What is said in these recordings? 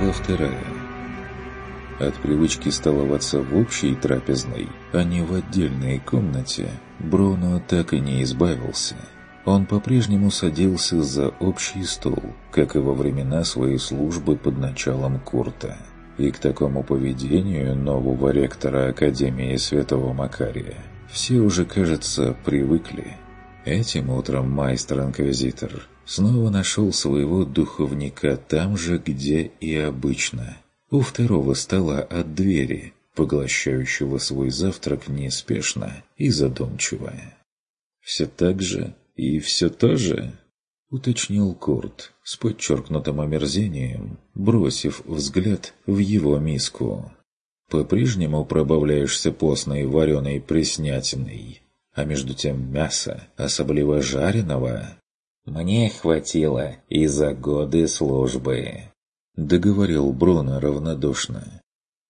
Глава вторая. От привычки столоваться в общей трапезной, а не в отдельной комнате, Бруно так и не избавился. Он по-прежнему садился за общий стол, как и во времена своей службы под началом Курта. И к такому поведению нового ректора Академии Святого Макария все уже, кажется, привыкли. Этим утром майстер-инквизитор снова нашел своего духовника там же, где и обычно. У второго стола от двери, поглощающего свой завтрак неспешно и задумчиво. «Все так же и все то же?» — уточнил Курт с подчеркнутым омерзением, бросив взгляд в его миску. «По-прежнему пробавляешься постной вареной преснятиной, а между тем мясо, особливо жареного, мне хватило и за годы службы», — договорил Бруно равнодушно.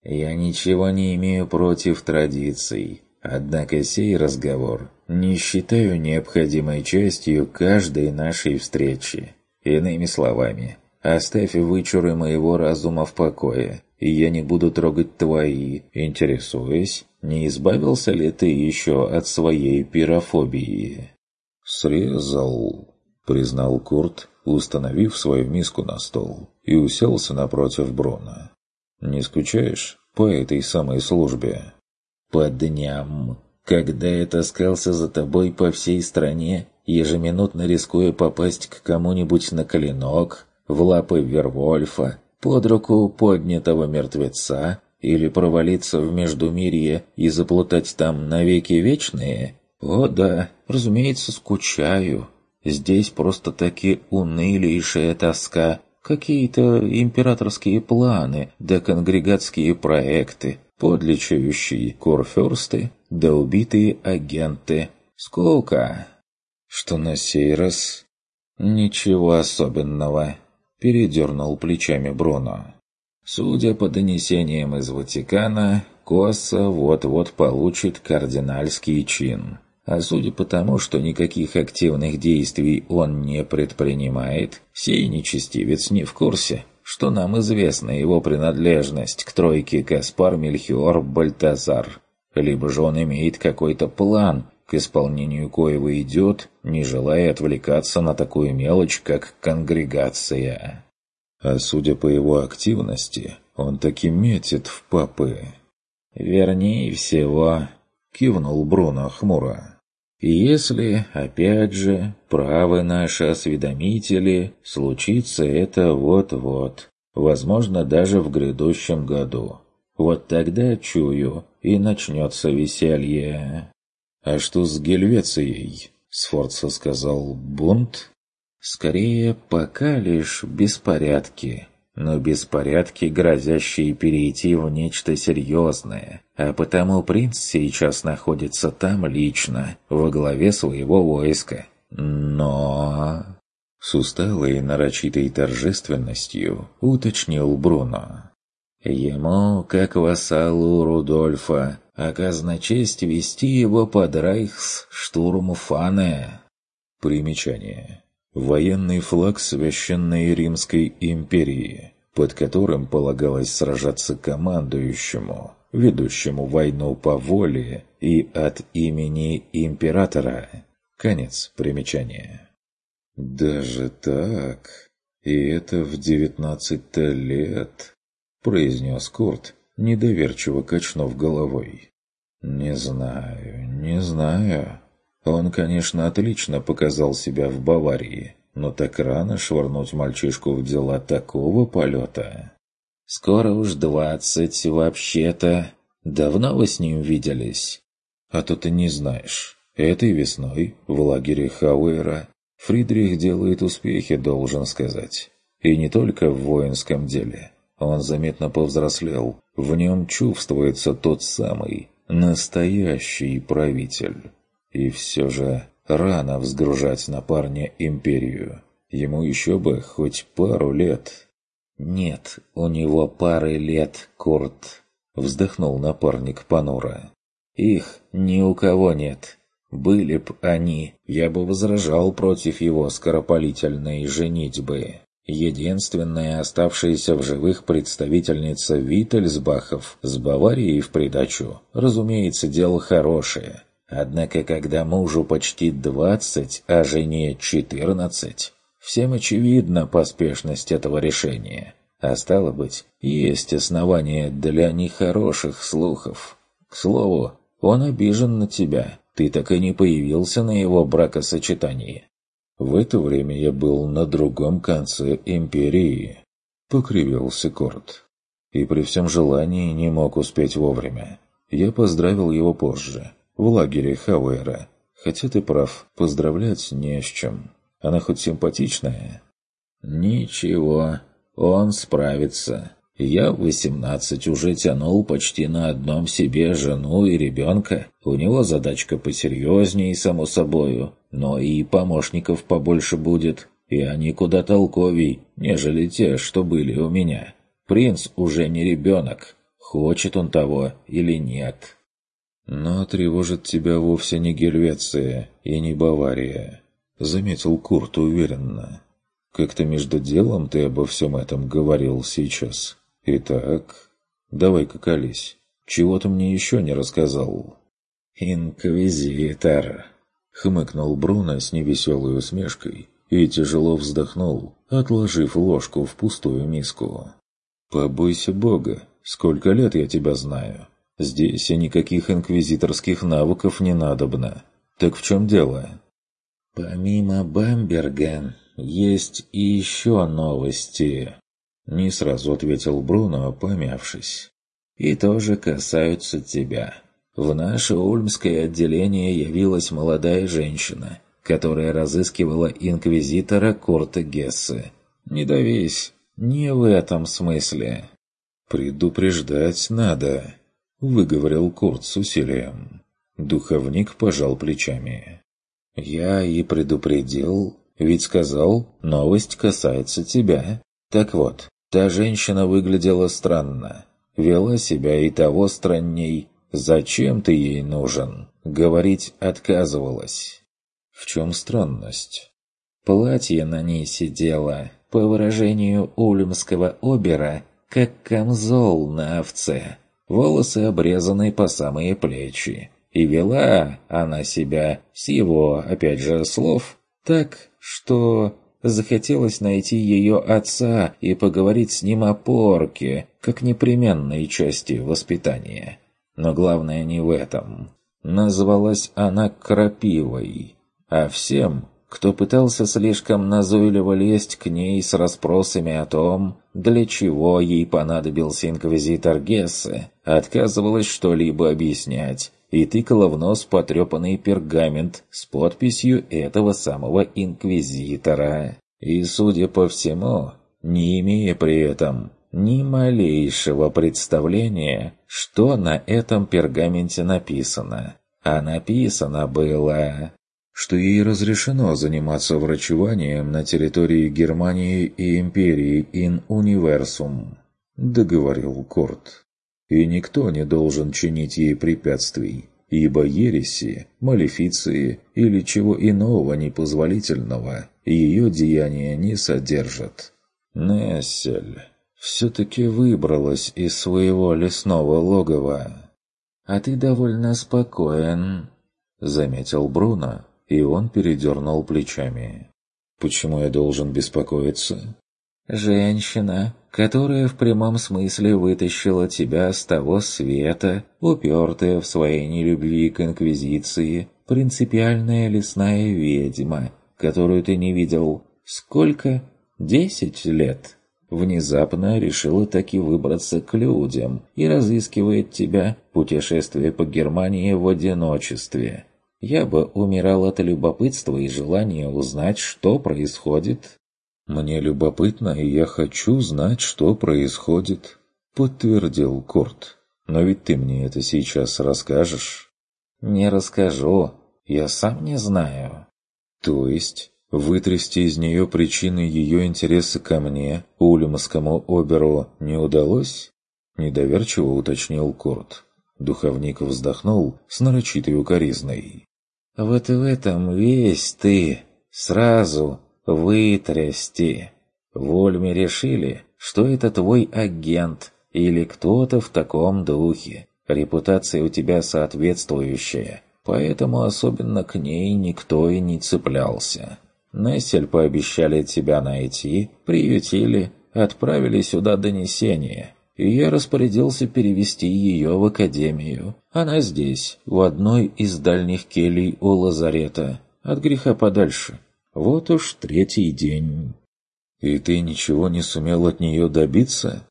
«Я ничего не имею против традиций, однако сей разговор не считаю необходимой частью каждой нашей встречи. Иными словами, оставь вычуры моего разума в покое, и я не буду трогать твои, интересуясь, не избавился ли ты еще от своей пирофобии?» «Срезал», признал Курт, установив свою миску на стол, и уселся напротив Брона. «Не скучаешь по этой самой службе?» «По дням, когда я таскался за тобой по всей стране, ежеминутно рискуя попасть к кому-нибудь на коленок, в лапы Вервольфа, под руку поднятого мертвеца, или провалиться в Междумирье и заплутать там навеки вечные? О да, разумеется, скучаю, Здесь просто-таки унылейшая тоска, какие-то императорские планы да конгрегатские проекты, подлечающие корферсты да убитые агенты. Сколько? Что на сей раз? Ничего особенного. Передернул плечами Бруно. Судя по донесениям из Ватикана, Коса вот-вот получит кардинальский чин. А судя по тому, что никаких активных действий он не предпринимает, сей нечестивец не в курсе, что нам известна его принадлежность к тройке Каспар, Мельхиор, Бальтазар. Либо же он имеет какой-то план, к исполнению коего идет, не желая отвлекаться на такую мелочь, как конгрегация. А судя по его активности, он таки метит в папы. «Вернее всего», — кивнул Бруно хмуро. Если, опять же, правы наши осведомители, случится это вот-вот, возможно, даже в грядущем году. Вот тогда, чую, и начнется веселье. «А что с Гельвецией?» — Сфорца сказал. «Бунт?» «Скорее, пока лишь беспорядки» но беспорядки, грозящие перейти в нечто серьезное, а потому принц сейчас находится там лично, во главе своего войска. Но... С усталой нарочитой торжественностью уточнил Бруно. Ему, как вассалу Рудольфа, оказана честь вести его под Райхс штурм Фане. Примечание. Военный флаг Священной Римской империи, под которым полагалось сражаться командующему, ведущему войну по воле и от имени императора. Конец примечания. «Даже так? И это в девятнадцать-то лет?» — произнес Курт, недоверчиво качнув головой. «Не знаю, не знаю». Он, конечно, отлично показал себя в Баварии, но так рано швырнуть мальчишку в дела такого полета. «Скоро уж двадцать, вообще-то. Давно вы с ним виделись?» «А то ты не знаешь. Этой весной, в лагере Хауэра, Фридрих делает успехи, должен сказать. И не только в воинском деле. Он заметно повзрослел. В нем чувствуется тот самый, настоящий правитель». И все же рано взгружать на парня империю. Ему еще бы хоть пару лет. «Нет, у него пары лет, Курт», — вздохнул напарник понуро. «Их ни у кого нет. Были б они, я бы возражал против его скоропалительной женитьбы. Единственная оставшаяся в живых представительница Виттельсбахов с Баварией в придачу, разумеется, дело хорошее. Однако, когда мужу почти двадцать, а жене четырнадцать, всем очевидна поспешность этого решения. А стало быть, есть основания для нехороших слухов. К слову, он обижен на тебя. Ты так и не появился на его бракосочетании. В это время я был на другом конце империи. Покривился Корт. И при всем желании не мог успеть вовремя. Я поздравил его позже, в лагере Хауэра. Хотя ты прав, поздравлять не с чем. Она хоть симпатичная? Ничего, он справится. Я в восемнадцать уже тянул почти на одном себе жену и ребенка. У него задачка посерьезнее, само собою, но и помощников побольше будет, и они куда толковей, нежели те, что были у меня. Принц уже не ребенок, хочет он того или нет. Но тревожит тебя вовсе не Гельвеция и не Бавария, заметил Курт уверенно. Как-то между делом ты обо всем этом говорил сейчас. Итак, давай-ка колись. Чего ты мне еще не рассказал? Инквизитор, хмыкнул Бруно с невеселой усмешкой и тяжело вздохнул, отложив ложку в пустую миску. «Побойся Бога, сколько лет я тебя знаю. Здесь и никаких инквизиторских навыков не надобно. Так в чем дело?» «Помимо Бамберга, есть и еще новости», — не сразу ответил Бруно, помявшись. «И тоже касаются тебя. В наше ульмское отделение явилась молодая женщина, которая разыскивала инквизитора Курта Гессе. Не давись, не в этом смысле». «Предупреждать надо», — выговорил Курт с усилием. Духовник пожал плечами. «Я и предупредил, ведь сказал, новость касается тебя. Так вот, та женщина выглядела странно, вела себя и того странней. Зачем ты ей нужен? Говорить отказывалась. В чем странность? Платье на ней сидело, по выражению ульмского обера, как камзол на овце. Волосы обрезаны по самые плечи. И вела она себя, с его, опять же, слов, так, что захотелось найти ее отца и поговорить с ним о порке, как непременной части воспитания. Но главное не в этом. Назвалась она Крапивой, а всем, кто пытался слишком назойливо лезть к ней с расспросами о том, для чего ей понадобился инквизитор Гессе, отказывалась что-либо объяснять и тыкала в нос потрепанный пергамент с подписью этого самого инквизитора. И, судя по всему, не имея при этом ни малейшего представления, что на этом пергаменте написано. А написано было, что ей разрешено заниматься врачеванием на территории Германии и Империи ин универсум, договорил Корт и никто не должен чинить ей препятствий, ибо ереси, малефиции или чего иного непозволительного ее деяния не содержат. Нессель все-таки выбралась из своего лесного логова. «А ты довольно спокоен», — заметил Бруно, и он передернул плечами. «Почему я должен беспокоиться?» Женщина, которая в прямом смысле вытащила тебя с того света, упертая в своей нелюбви к Инквизиции, принципиальная лесная ведьма, которую ты не видел сколько? Десять лет. Внезапно решила таки выбраться к людям и разыскивает тебя, путешествие по Германии в одиночестве. Я бы умирал от любопытства и желания узнать, что происходит «Мне любопытно, и я хочу знать, что происходит», — подтвердил Курт. «Но ведь ты мне это сейчас расскажешь?» «Не расскажу. Я сам не знаю». «То есть вытрясти из нее причины ее интереса ко мне, Ульмскому оберу, не удалось?» Недоверчиво уточнил Курт. Духовник вздохнул с нарочитой укоризной. «Вот в этом весь ты, сразу, вытрясти. В Ольме решили, что это твой агент или кто-то в таком духе. Репутация у тебя соответствующая, поэтому особенно к ней никто и не цеплялся. Нессель пообещали тебя найти, приютили, отправили сюда донесение, и я распорядился перевести ее в академию. Она здесь, в одной из дальних келей у лазарета, от греха подальше. Вот уж третий день. И ты ничего не сумел от нее добиться?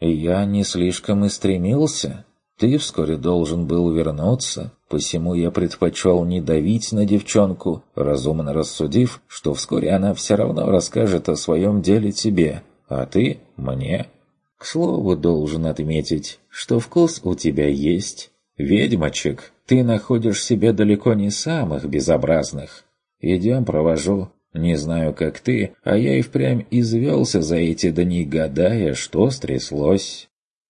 Я не слишком и стремился. Ты вскоре должен был вернуться, посему я предпочел не давить на девчонку, разумно рассудив, что вскоре она все равно расскажет о своем деле тебе, а ты — мне. К слову, должен отметить, что вкус у тебя есть. Ведьмочек, ты находишь себе далеко не самых безобразных. Идем, провожу. Не знаю, как ты, а я и впрямь извелся за эти дни, гадая, что стряслось.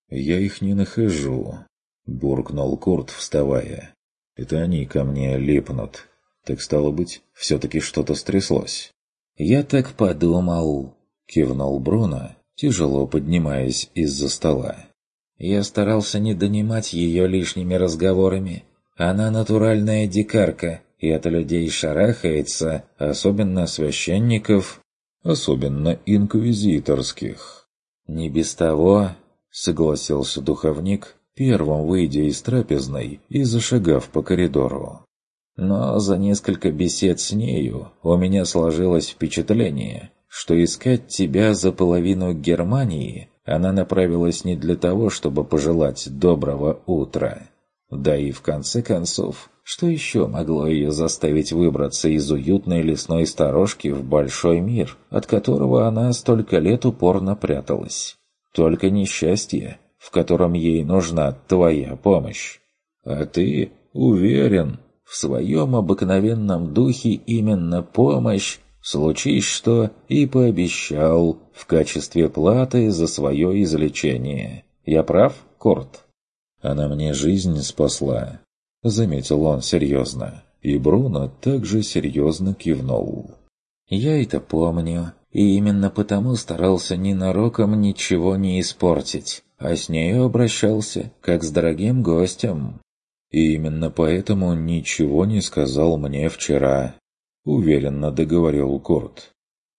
Я их не нахожу, — буркнул Курт, вставая. Это они ко мне липнут. Так стало быть, все-таки что-то стряслось. Я так подумал, — кивнул Бруно, тяжело поднимаясь из-за стола. Я старался не донимать ее лишними разговорами. Она натуральная дикарка, и от людей шарахается, особенно священников, особенно инквизиторских. «Не без того», — согласился духовник, первым выйдя из трапезной и зашагав по коридору. Но за несколько бесед с нею у меня сложилось впечатление, что искать тебя за половину Германии она направилась не для того, чтобы пожелать доброго утра. Да и в конце концов, что еще могло ее заставить выбраться из уютной лесной сторожки в большой мир, от которого она столько лет упорно пряталась? Только несчастье, в котором ей нужна твоя помощь. А ты уверен, в своем обыкновенном духе именно помощь, случись что, и пообещал в качестве платы за свое излечение. Я прав, Корт? Она мне жизнь спасла, — заметил он серьезно, и Бруно также серьезно кивнул. «Я это помню, и именно потому старался ненароком ничего не испортить, а с нею обращался, как с дорогим гостем. И именно поэтому ничего не сказал мне вчера», — уверенно договорил Корт.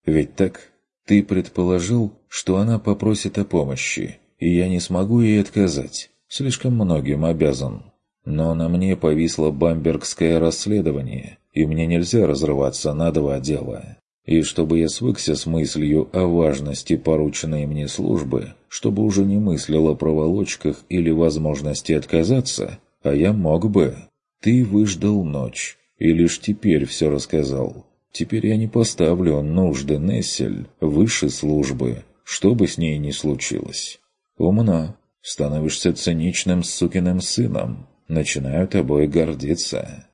«Ведь так ты предположил, что она попросит о помощи, и я не смогу ей отказать, слишком многим обязан». Но на мне повисло бамбергское расследование, и мне нельзя разрываться на два дела. И чтобы я свыкся с мыслью о важности порученной мне службы, чтобы уже не мыслил о проволочках или возможности отказаться, а я мог бы. Ты выждал ночь, и лишь теперь все рассказал. Теперь я не поставлю нужды Нессель выше службы, что бы с ней ни случилось. Умно. Становишься циничным сукиным сыном, начинаю тобой гордиться».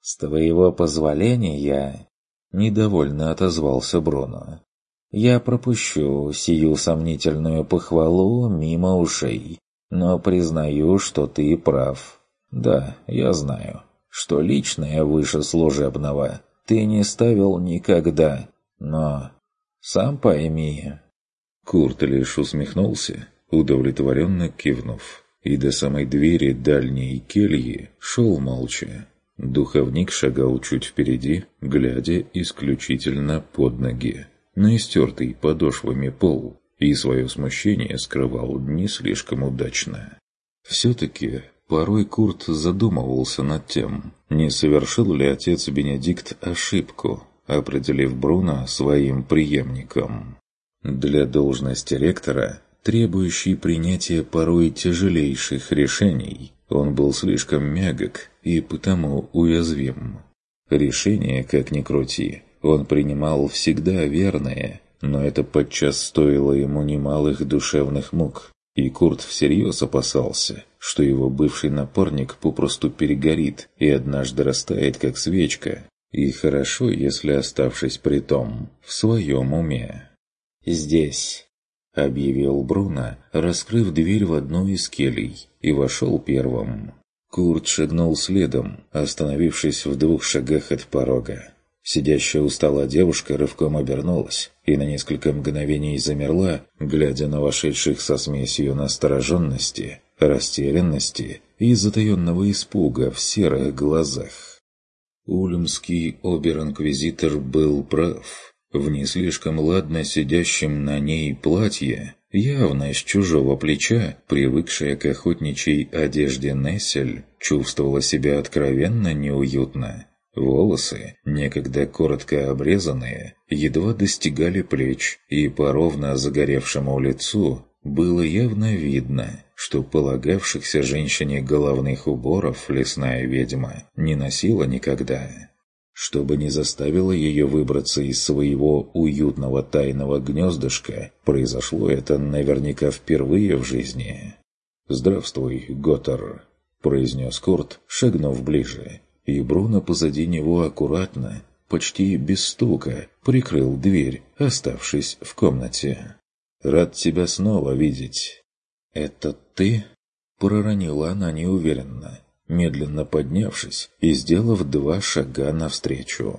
«С твоего позволения...» — недовольно отозвался Бруно. «Я пропущу сию сомнительную похвалу мимо ушей, но признаю, что ты прав. Да, я знаю, что личное выше служебного ты не ставил никогда, но... Сам пойми...» Курт лишь усмехнулся, удовлетворенно кивнув и до самой двери дальней кельи шел молча. Духовник шагал чуть впереди, глядя исключительно под ноги, на истертый подошвами пол, и свое смущение скрывал не слишком удачно. Все-таки порой Курт задумывался над тем, не совершил ли отец Бенедикт ошибку, определив Бруно своим преемником. Для должности ректора требующий принятия порой тяжелейших решений, он был слишком мягок и потому уязвим. Решение, как ни крути, он принимал всегда верное, но это подчас стоило ему немалых душевных мук, и Курт всерьез опасался, что его бывший напарник попросту перегорит и однажды растает, как свечка, и хорошо, если оставшись при том, в своем уме. «Здесь», — объявил Бруно, раскрыв дверь в одну из келей, и вошел первым. Курт шагнул следом, остановившись в двух шагах от порога. Сидящая у стола девушка рывком обернулась и на несколько мгновений замерла, глядя на вошедших со смесью настороженности, растерянности и затаенного испуга в серых глазах. Ульмский обер-инквизитор был прав. В не слишком ладно сидящем на ней платье, явно с чужого плеча, привыкшая к охотничьей одежде Нессель, чувствовала себя откровенно неуютно. Волосы, некогда коротко обрезанные, едва достигали плеч, и по ровно загоревшему лицу было явно видно, что полагавшихся женщине головных уборов лесная ведьма не носила никогда. Чтобы не заставило ее выбраться из своего уютного тайного гнездышка, произошло это наверняка впервые в жизни. «Здравствуй, Готтер», — произнес Курт, шагнув ближе, и Бруно позади него аккуратно, почти без стука, прикрыл дверь, оставшись в комнате. «Рад тебя снова видеть». «Это ты?» — проронила она неуверенно, медленно поднявшись и сделав два шага навстречу.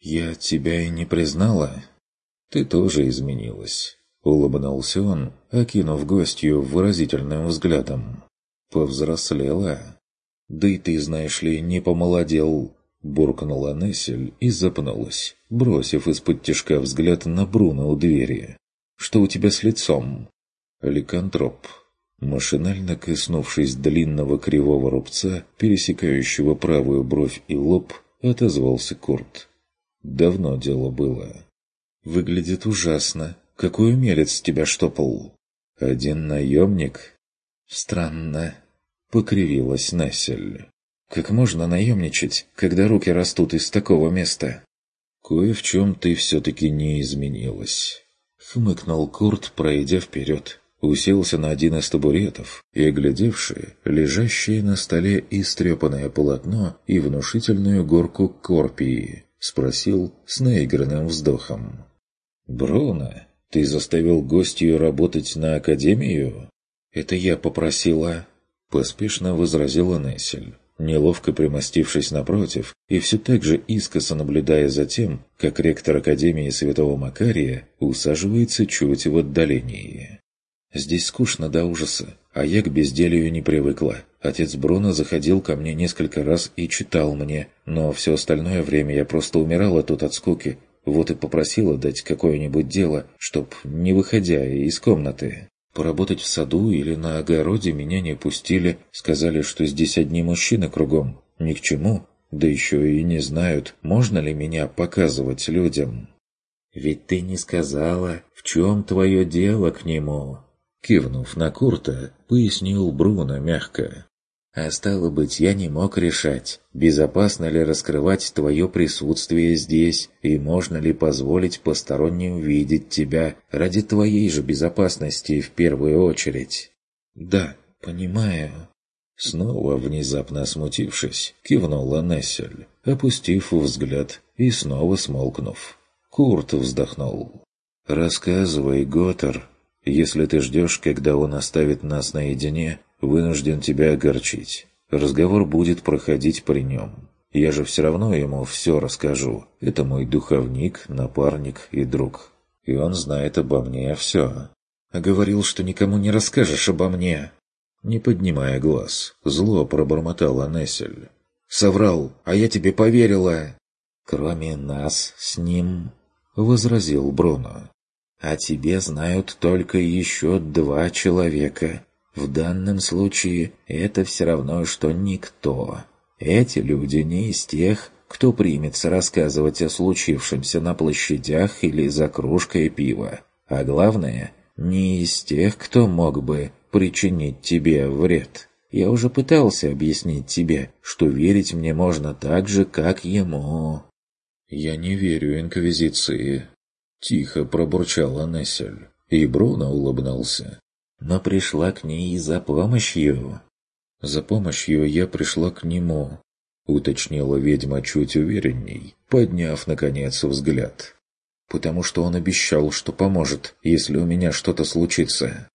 «Я тебя и не признала?» «Ты тоже изменилась», — улыбнулся он, окинув гостью выразительным взглядом. «Повзрослела». «Да и ты, знаешь ли, не помолодел», — буркнула Нессель и запнулась, бросив из-под тяжка взгляд на Бруно у двери. Что у тебя с лицом?» «Ликантроп». Машинально коснувшись длинного кривого рубца, пересекающего правую бровь и лоб, отозвался Курт. «Давно дело было». «Выглядит ужасно. Какой умелец тебя штопал?» «Один наемник?» «Странно», — покривилась Нессель. «Как можно наемничать, когда руки растут из такого места?» «Кое в чем ты все-таки не изменилась». Хмыкнул Курт, пройдя вперед. Уселся на один из табуретов и, оглядевший лежащее на столе истрепанное полотно и внушительную горку корпии, спросил с наигранным вздохом. «Бруно, ты заставил гостью работать на Академию?» «Это я попросила», — поспешно возразила Нессель неловко примостившись напротив и все так же искоса наблюдая за тем, как ректор Академии Святого Макария усаживается чуть в отдалении. «Здесь скучно до ужаса, а я к безделью не привыкла. Отец Бруно заходил ко мне несколько раз и читал мне, но все остальное время я просто умирала тут от скуки, вот и попросила дать какое-нибудь дело, чтоб не выходя из комнаты». Поработать в саду или на огороде меня не пустили, сказали, что здесь одни мужчины кругом. Ни к чему, да еще и не знают, можно ли меня показывать людям. «Ведь ты не сказала, в чем твое дело к нему?» Кивнув на Курта, пояснил Бруно мягко. А стало быть, я не мог решать, безопасно ли раскрывать твое присутствие здесь, и можно ли позволить посторонним видеть тебя ради твоей же безопасности в первую очередь. Да, понимаю. Снова, внезапно смутившись, кивнула Нессель, опустив взгляд и снова смолкнув. Курт вздохнул. «Рассказывай, Готтер, если ты ждешь, когда он оставит нас наедине, вынужден тебя огорчить. Разговор будет проходить при нем. Я же все равно ему все расскажу. Это мой духовник, напарник и друг. И он знает обо мне все. А говорил, что никому не расскажешь обо мне. Не поднимая глаз, зло пробормотала Нессель. «Соврал, а я тебе поверила!» «Кроме нас с ним», — возразил Бруно. «А тебе знают только еще два человека. В данном случае это все равно, что никто. Эти люди не из тех, кто примется рассказывать о случившемся на площадях или за кружкой пива. А главное, не из тех, кто мог бы причинить тебе вред. Я уже пытался объяснить тебе, что верить мне можно так же, как ему. «Я не верю Инквизиции», — тихо пробурчала Нессель, и Бруно улыбнулся но пришла к ней за помощью. За помощью я пришла к нему, уточнила ведьма чуть уверенней, подняв, наконец, взгляд. Потому что он обещал, что поможет, если у меня что-то случится.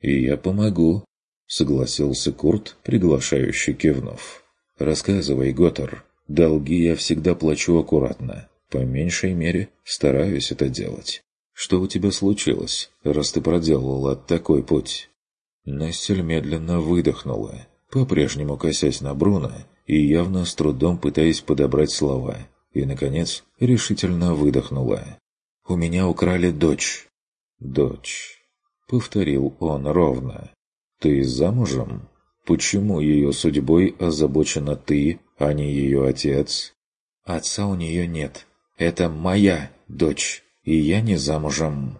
И я помогу, согласился Курт, приглашающий кивнув. Рассказывай, Готтер. Долги я всегда плачу аккуратно. По меньшей мере, стараюсь это делать. Что у тебя случилось, раз ты проделала такой путь?» Нессель медленно выдохнула, по-прежнему косясь на Бруно и явно с трудом пытаясь подобрать слова, и, наконец, решительно выдохнула. «У меня украли дочь». «Дочь», — повторил он ровно. «Ты замужем? Почему ее судьбой озабочена ты, а не ее отец?» «Отца у нее нет. Это моя дочь, и я не замужем».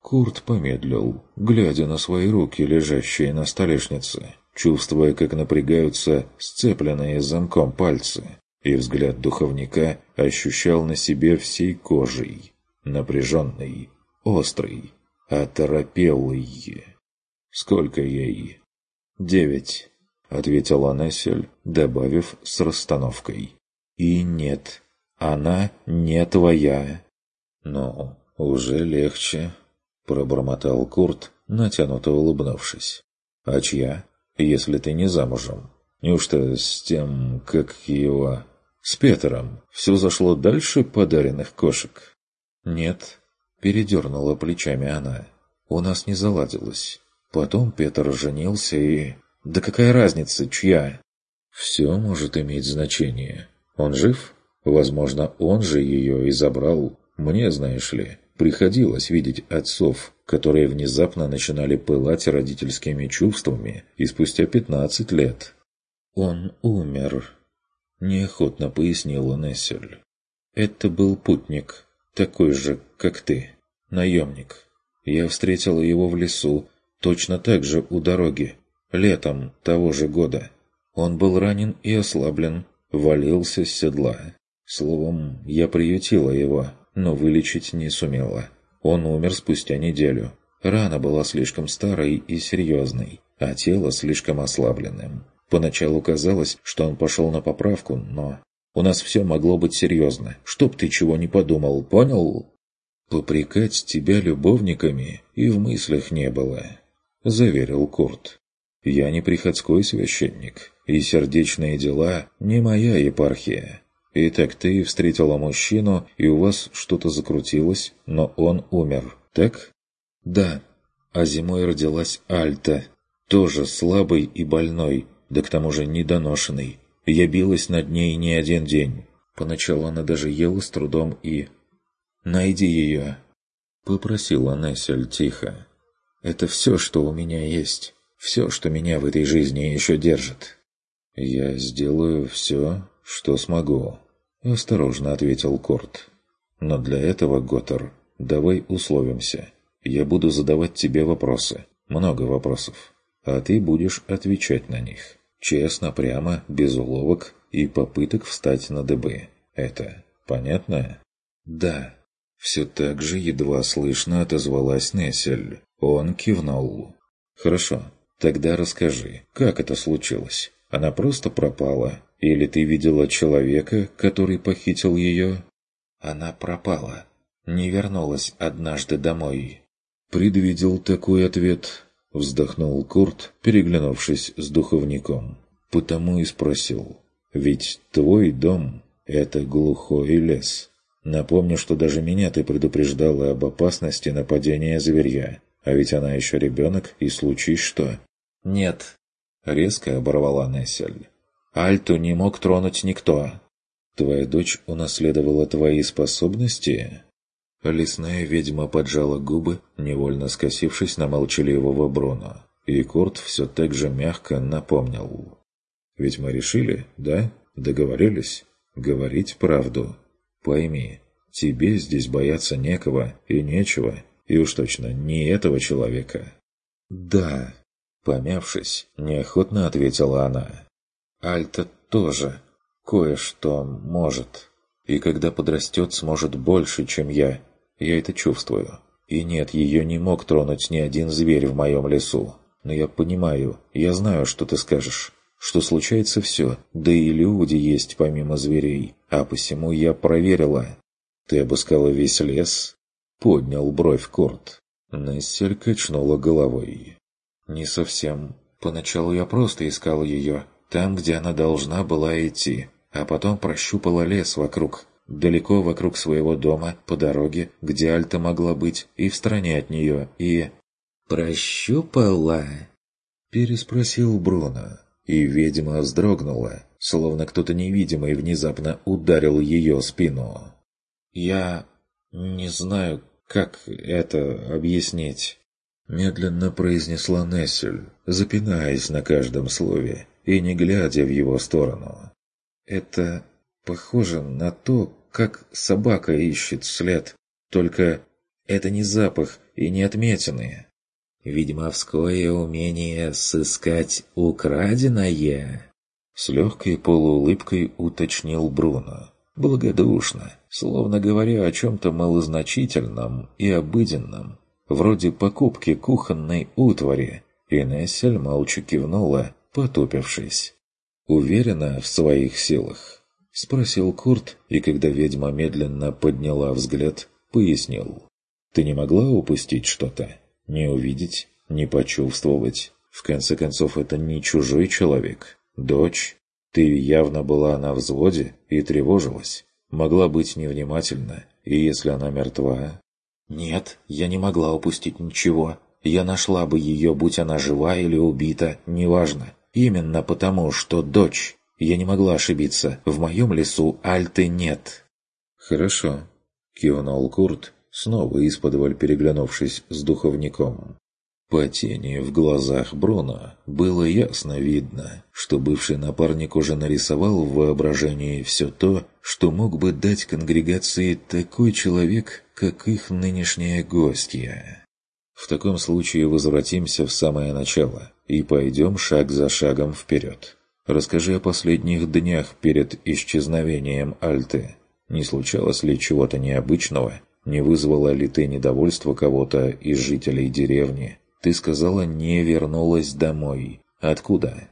Курт помедлил, глядя на свои руки, лежащие на столешнице, чувствуя, как напрягаются сцепленные замком пальцы, и взгляд духовника ощущал на себе всей кожей, напряженный, острый, оторопелый. «Сколько ей?» «Девять», — ответила Нессель, добавив с расстановкой. «И нет, она не твоя». «Ну, уже легче», — пробормотал Курт, натянуто улыбнувшись. «А чья, если ты не замужем? Неужто с тем, как его... С Петером все зашло дальше подаренных кошек?» «Нет», — передернула плечами она. «У нас не заладилось. Потом Петр женился и... Да какая разница, чья?» «Все может иметь значение. Он жив? Возможно, он же ее и забрал. Мне, знаешь ли, приходилось видеть отцов, которые внезапно начинали пылать родительскими чувствами и спустя пятнадцать лет. «Он умер», — неохотно пояснила Нессель. «Это был путник, такой же, как ты, наемник. Я встретила его в лесу, точно так же у дороги, летом того же года. Он был ранен и ослаблен, валился с седла. Словом, я приютила его, но вылечить не сумела. Он умер спустя неделю. Рана была слишком старой и серьезной, а тело слишком ослабленным. Поначалу казалось, что он пошел на поправку, но... У нас все могло быть серьезно. Чтоб ты чего не подумал, понял? Попрекать тебя любовниками и в мыслях не было, заверил Курт. Я не приходской священник, и сердечные дела не моя епархия. Итак, ты встретила мужчину, и у вас что-то закрутилось, но он умер, так? Да. А зимой родилась Альта, тоже слабый и больной, да к тому же недоношенный. Я билась над ней не один день. Поначалу она даже ела с трудом и... «Найди ее!» — попросила Нессель тихо. «Это все, что у меня есть». Все, что меня в этой жизни еще держит. «Я сделаю все, что смогу», — осторожно ответил Корт. «Но для этого, Готтер, давай условимся. Я буду задавать тебе вопросы, много вопросов, а ты будешь отвечать на них. Честно, прямо, без уловок и попыток встать на дыбы. Это понятно?» «Да». Все так же едва слышно отозвалась Нессель. Он кивнул. «Хорошо, Тогда расскажи, как это случилось? Она просто пропала? Или ты видела человека, который похитил ее? Она пропала. Не вернулась однажды домой. Предвидел такой ответ. Вздохнул Курт, переглянувшись с духовником. Потому и спросил. Ведь твой дом — это глухой лес. Напомню, что даже меня ты предупреждала об опасности нападения зверья. А ведь она еще ребенок, и случись что, «Нет», — резко оборвала Нессель. «Альту не мог тронуть никто». «Твоя дочь унаследовала твои способности?» Лесная ведьма поджала губы, невольно скосившись на молчаливого Бруно. И Курт все так же мягко напомнил. «Ведь мы решили, да? Договорились? Говорить правду. Пойми, тебе здесь бояться некого и нечего, и уж точно не этого человека». «Да», Помявшись, неохотно ответила она. «Альта тоже кое-что может. И когда подрастет, сможет больше, чем я. Я это чувствую. И нет, ее не мог тронуть ни один зверь в моем лесу. Но я понимаю, я знаю, что ты скажешь. Что случается все, да и люди есть помимо зверей. А посему я проверила. Ты обыскала весь лес?» Поднял бровь Корт. Нессель качнула головой. «Не совсем. Поначалу я просто искал ее, там, где она должна была идти, а потом прощупала лес вокруг. далеко вокруг своего дома, по дороге, где Альта могла быть, и в стороне от нее, и... «Прощупала?» – переспросил Бруно, и ведьма вздрогнула, словно кто-то невидимый внезапно ударил ее спину. «Я не знаю, как это объяснить?» Медленно произнесла Нессель, запинаясь на каждом слове и не глядя в его сторону. «Это похоже на то, как собака ищет след, только это не запах и не отметины. Ведьмовское умение сыскать украденное?» С легкой полуулыбкой уточнил Бруно. Благодушно, словно говоря о чем-то малозначительном и обыденном, вроде покупки кухонной утвари, и Нессель молча кивнула, потупившись. «Уверена в своих силах?» — спросил Курт, и когда ведьма медленно подняла взгляд, пояснил. «Ты не могла упустить что-то? Не увидеть? Не почувствовать? В конце концов, это не чужой человек, «Дочь, ты явно была на взводе и тревожилась. Могла быть невнимательна, и если она мертва...» «Нет, я не могла упустить ничего. Я нашла бы ее, будь она жива или убита, неважно. Именно потому, что дочь. Я не могла ошибиться. В моем лесу Альты нет». «Хорошо», — кивнул Курт, снова исподволь переглянувшись с духовником. По тени в глазах Бруно было ясно видно, что бывший напарник уже нарисовал в воображении все то, что мог бы дать конгрегации такой человек, как их нынешняя гостья. В таком случае возвратимся в самое начало и пойдем шаг за шагом вперед. Расскажи о последних днях перед исчезновением Альты. Не случалось ли чего-то необычного? Не вызвало ли ты недовольство кого-то из жителей деревни? Ты сказала, не вернулась домой. Откуда?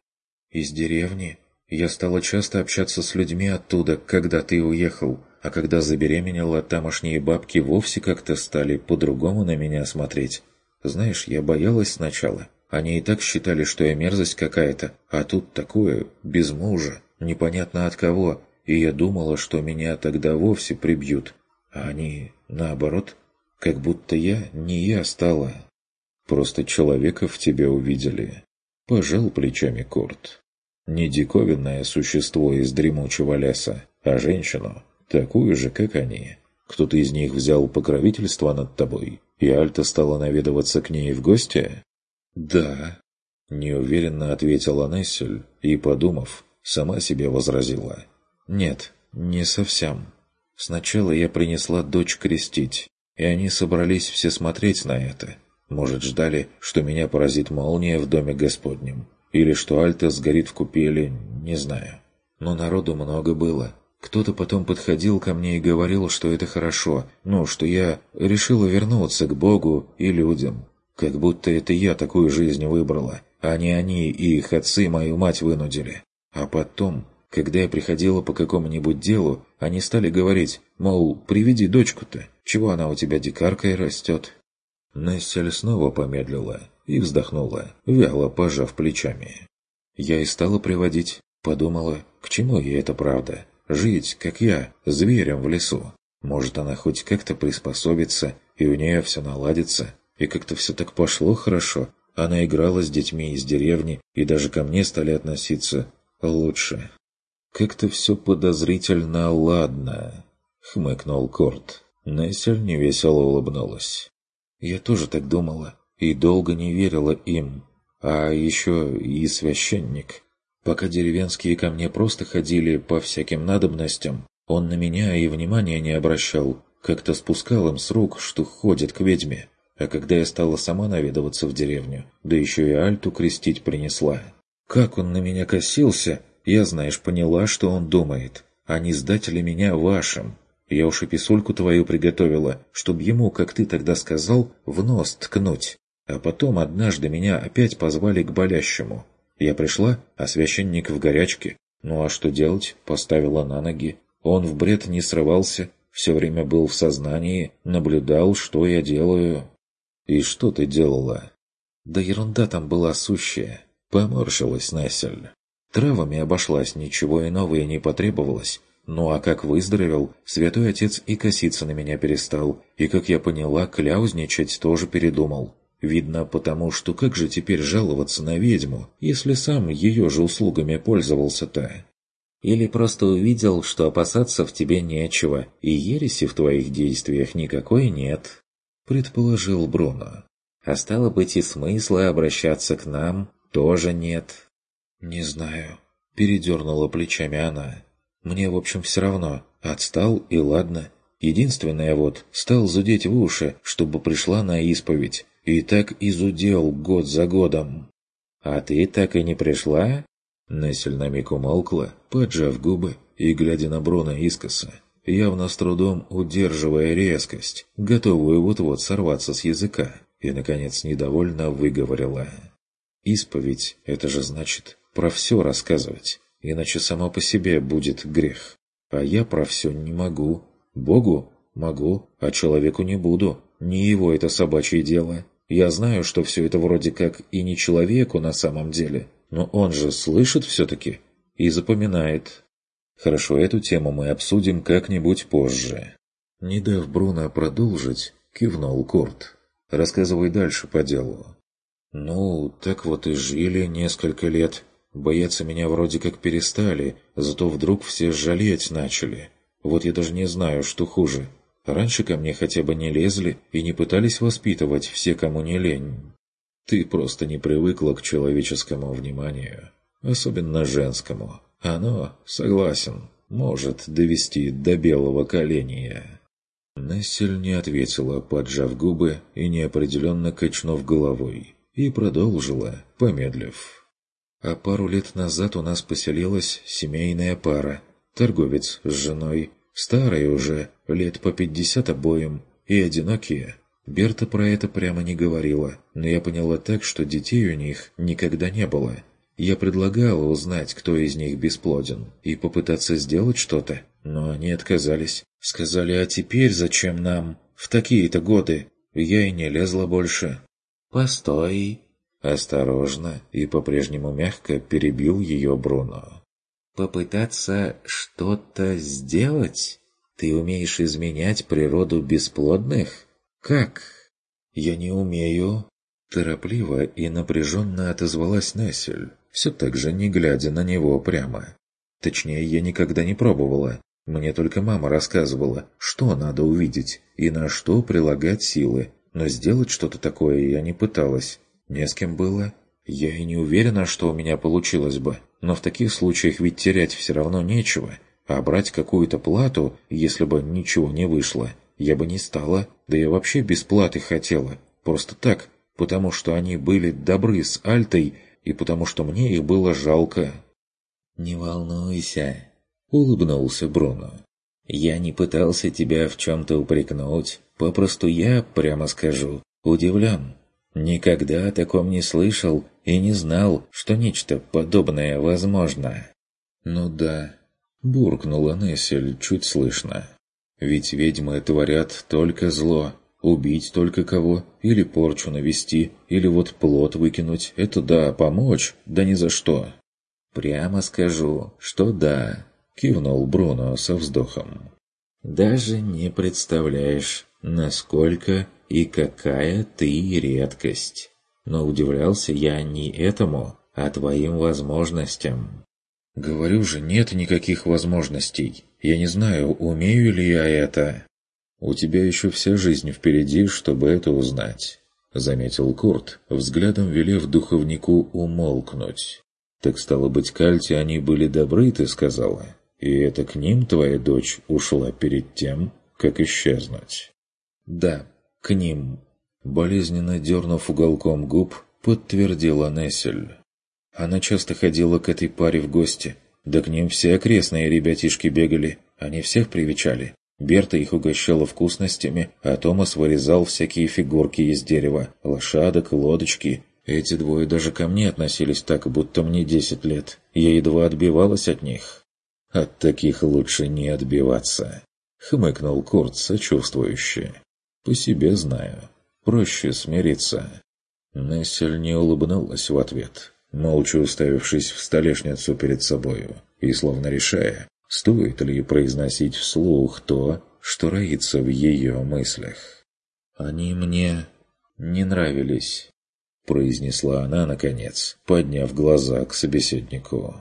Из деревни. Я стала часто общаться с людьми оттуда, когда ты уехал. А когда забеременела, тамошние бабки вовсе как-то стали по-другому на меня смотреть. Знаешь, я боялась сначала. Они и так считали, что я мерзость какая-то. А тут такое, без мужа, непонятно от кого. И я думала, что меня тогда вовсе прибьют. А они, наоборот, как будто я не я стала. Просто человека в тебе увидели. Пожал плечами Курт. Не диковинное существо из дремучего леса, а женщину, такую же, как они. Кто-то из них взял покровительство над тобой, и Альта стала наведываться к ней в гости? «Да», — неуверенно ответила Нессель, и, подумав, сама себе возразила. «Нет, не совсем. Сначала я принесла дочь крестить, и они собрались все смотреть на это, может, ждали, что меня поразит молния в доме Господнем. Или что Альта сгорит в купели, не знаю. Но народу много было. Кто-то потом подходил ко мне и говорил, что это хорошо, ну, что я решила вернуться к Богу и людям. Как будто это я такую жизнь выбрала, а не они и их отцы мою мать вынудили. А потом, когда я приходила по какому-нибудь делу, они стали говорить, мол, приведи дочку-то, чего она у тебя дикаркой растет. Нессель снова помедлила и вздохнула, вяло пожав плечами. Я и стала приводить. Подумала, к чему ей это правда? Жить, как я, зверем в лесу. Может, она хоть как-то приспособится, и у нее все наладится. И как-то все так пошло хорошо. Она играла с детьми из деревни, и даже ко мне стали относиться лучше. Как-то все подозрительно ладно, хмыкнул Корт. Нессель невесело улыбнулась. Я тоже так думала и долго не верила им. А еще и священник. Пока деревенские ко мне просто ходили по всяким надобностям, он на меня и внимания не обращал, как-то спускал им с рук, что ходит к ведьме. А когда я стала сама наведываться в деревню, да еще и Альту крестить принесла. Как он на меня косился, я, знаешь, поняла, что он думает. А не сдать ли меня вашим? Я уж и писульку твою приготовила, чтоб ему, как ты тогда сказал, в нос ткнуть. А потом однажды меня опять позвали к болящему. Я пришла, а священник в горячке. Ну а что делать? Поставила на ноги. Он в бред не срывался, все время был в сознании, наблюдал, что я делаю. И что ты делала? Да ерунда там была сущая. Поморщилась Нессель. Травами обошлась, ничего иного и не потребовалось. Ну а как выздоровел, святой отец и коситься на меня перестал, и, как я поняла, кляузничать тоже передумал. Видно потому, что как же теперь жаловаться на ведьму, если сам ее же услугами пользовался-то? Или просто увидел, что опасаться в тебе нечего, и ереси в твоих действиях никакой нет, предположил Бруно. А стало быть, и смысла обращаться к нам тоже нет. Не знаю, передернула плечами она. Мне, в общем, все равно. Отстал, и ладно. Единственное вот, стал зудеть в уши, чтобы пришла на исповедь. И так изудел год за годом. «А ты так и не пришла?» Нессель на миг умолкла, поджав губы и глядя на Брона искоса, явно с трудом удерживая резкость, готовую вот-вот сорваться с языка, и, наконец, недовольно выговорила. «Исповедь — это же значит про все рассказывать иначе само по себе будет грех. А я про все не могу. Богу могу, а человеку не буду. Не его это собачье дело. Я знаю, что все это вроде как и не человеку на самом деле, но он же слышит все-таки и запоминает. Хорошо, эту тему мы обсудим как-нибудь позже. Не дав Бруно продолжить, кивнул Курт. Рассказывай дальше по делу. Ну, так вот и жили несколько лет. Бояться меня вроде как перестали, зато вдруг все жалеть начали. Вот я даже не знаю, что хуже. Раньше ко мне хотя бы не лезли и не пытались воспитывать все, кому не лень. Ты просто не привыкла к человеческому вниманию, особенно женскому. Оно, согласен, может довести до белого коленя. Нессель не ответила, поджав губы и неопределенно качнув головой, и продолжила, помедлив. А пару лет назад у нас поселилась семейная пара. Торговец с женой, старые уже, лет по пятьдесят обоим, и одинокие. Берта про это прямо не говорила, но я поняла так, что детей у них никогда не было. Я предлагала узнать, кто из них бесплоден, и попытаться сделать что-то, но они отказались. Сказали, а теперь зачем нам? В такие-то годы. Я и не лезла больше. «Постой!» Осторожно и по-прежнему мягко перебил ее Бруно. «Попытаться что-то сделать? Ты умеешь изменять природу бесплодных? Как?» «Я не умею». Торопливо и напряженно отозвалась Нессель, все так же не глядя на него прямо. Точнее, я никогда не пробовала. Мне только мама рассказывала, что надо увидеть и на что прилагать силы, но сделать что-то такое я не пыталась. Не с кем было. Я и не уверена, что у меня получилось бы. Но в таких случаях ведь терять все равно нечего. А брать какую-то плату, если бы ничего не вышло, я бы не стала. Да я вообще без платы хотела. Просто так, потому что они были добры с Альтой и потому что мне их было жалко. «Не волнуйся», — улыбнулся Бруно. «Я не пытался тебя в чем-то упрекнуть. Попросту я, прямо скажу, удивлен. Никогда о таком не слышал и не знал, что нечто подобное возможно. «Ну да», — буркнула Нессель чуть слышно. «Ведь ведьмы творят только зло. Убить только кого, или порчу навести, или вот плод выкинуть — это да, помочь, да ни за что». «Прямо скажу, что да», — кивнул Бруно со вздохом. «Даже не представляешь, насколько и какая ты редкость. Но удивлялся я не этому, а твоим возможностям. Говорю же, нет никаких возможностей. Я не знаю, умею ли я это. У тебя еще вся жизнь впереди, чтобы это узнать. Заметил Курт, взглядом велев духовнику умолкнуть. Так стало быть, Кальте они были добры, ты сказала? И это к ним твоя дочь ушла перед тем, как исчезнуть? Да, к ним. Болезненно дернув уголком губ, подтвердила Нессель. Она часто ходила к этой паре в гости. Да к ним все окрестные ребятишки бегали. Они всех привечали. Берта их угощала вкусностями, а Томас вырезал всякие фигурки из дерева, лошадок, лодочки. Эти двое даже ко мне относились так, будто мне десять лет. Я едва отбивалась от них. От таких лучше не отбиваться, хмыкнул Курт сочувствующе. По себе знаю. Проще смириться. Нессель не улыбнулась в ответ, молча уставившись в столешницу перед собою, и словно решая, Стоит ли произносить вслух то, что роится в ее мыслях? «Они мне не нравились», — произнесла она наконец, подняв глаза к собеседнику.